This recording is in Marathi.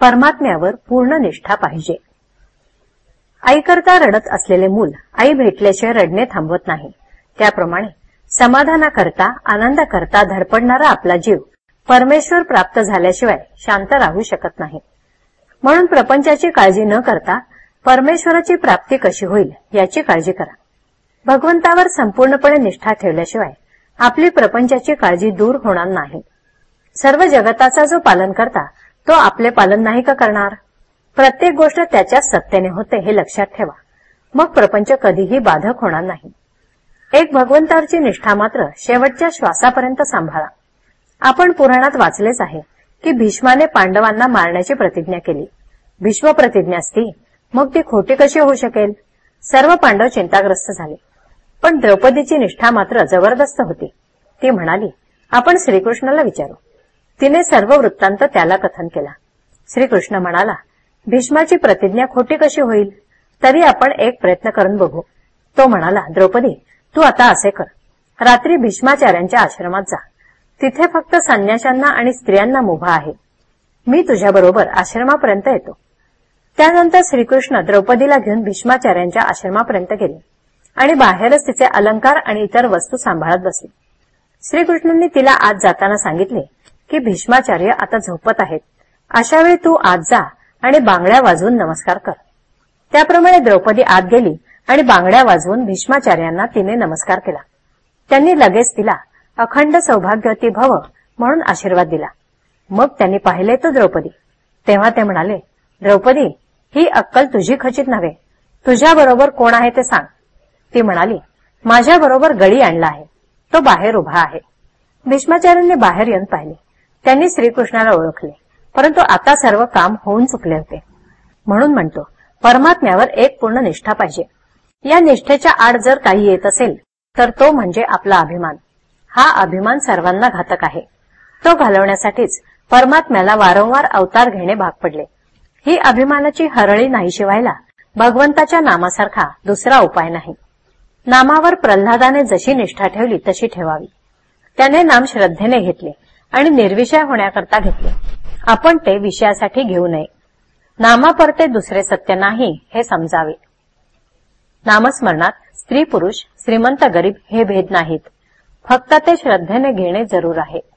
परमात्म्यावर पूर्ण निष्ठा पाहिजे. आईकरता रडत असलेले मूल आई भेटल्याशिवाय रडणे थांबवत नाही. त्याप्रमाणे समाधानाकरता आनंदाकरता धडपडणारा आपला जीव परमेश्वर प्राप्त झाल्याशिवाय शांत राहू शकत नाही. म्हणून प्रपंचाची काळजी न करता परमेश्वराची प्राप्ती कशी होईल याची काळजी करा. भगवंतावर संपूर्णपणे निष्ठा ठेवल्याशिवाय आपली प्रपंचाची काळजी दूर होणार नाही. सर्व जगताचा जो पालन करता तो आपले पालन नाही का करणार? प्रत्येक गोष्ट त्याच्याच सत्तेने होते हे लक्षात ठेवा. मग प्रपंच कधीही बाधक होणार नाही. एक भगवंतावरची निष्ठा मात्र शेवटच्या श्वासापर्यंत सांभाळा. आपण पुराणात वाचलेच आहे की भीष्माने पांडवांना मारण्याची प्रतिज्ञा केली. भीष्म प्रतिज्ञा असती मग ती खोटी कशी होऊ शकेल? सर्व पांडव चिंताग्रस्त झाले. पण द्रौपदीची निष्ठा मात्र जबरदस्त होती. ती म्हणाली आपण श्रीकृष्णाला विचारू. तिने सर्व वृत्तांत त्याला कथन केला. श्रीकृष्ण म्हणाला भीष्माची प्रतिज्ञा खोटी कशी होईल? तरी आपण एक प्रयत्न करून बघू. तो म्हणाला द्रौपदी तू आता असे कर. रात्री भीष्माचार्यांच्या आश्रमात जा. तिथे फक्त संन्याशांना आणि स्त्रियांना मुभा आहे. मी तुझ्याबरोबर आश्रमापर्यंत येतो. त्यानंतर श्रीकृष्ण द्रौपदीला घेऊन भीष्माचार्यांच्या आश्रमापर्यंत गेले आणि बाहेरच तिचे अलंकार आणि इतर वस्तू सांभाळत बसले. श्रीकृष्णांनी तिला आज जाताना सांगितले की भीष्माचार्य आता झोपत आहेत. अशावेळी तू आज जा आणि बांगड्या वाजवून नमस्कार कर. त्याप्रमाणे द्रौपदी आत गेली आणि बांगड्या वाजवून भीष्माचार्यांना तिने नमस्कार केला. त्यांनी लगेच तिला अखंड सौभाग्यवती भव म्हणून आशीर्वाद दिला. मग त्यांनी पाहिले तो द्रौपदी. तेव्हा ते म्हणाले द्रौपदी ही अक्कल तुझी खचित नव्हे. तुझ्याबरोबर कोण आहे ते सांग. ती म्हणाली माझ्याबरोबर गळी आणला आहे. तो बाहेर उभा आहे. भीष्माचार्यांनी बाहेर येऊन पाहिले. त्यांनी श्रीकृष्णाला ओळखले. परंतु आता सर्व काम होऊन चुकले होते. म्हणून म्हणतो परमात्म्यावर एक पूर्ण निष्ठा पाहिजे. या निष्ठेच्या आड जर काही येत असेल तर तो म्हणजे आपला अभिमान. हा अभिमान सर्वांना घातक आहे. तो घालवण्यासाठीच परमात्म्याला वारंवार अवतार घेणे भाग पडले. ही अभिमानाची हरळी नाहीशी व्हायला भगवंताच्या नामासारखा दुसरा उपाय नाही. नामावर प्रल्हादाने जशी निष्ठा ठेवली तशी ठेवावी. त्याने नाम श्रद्धेने घेतले. आणि निर्विषय होण्याकरता घेतले. आपण ते विषयासाठी घेऊ नये. नामापरते दुसरे सत्य नाही हे समजावे. नामस्मरणात स्त्री पुरुष श्रीमंत गरीब हे भेद नाहीत. फक्त ते श्रद्धेने घेणे जरूर आहे.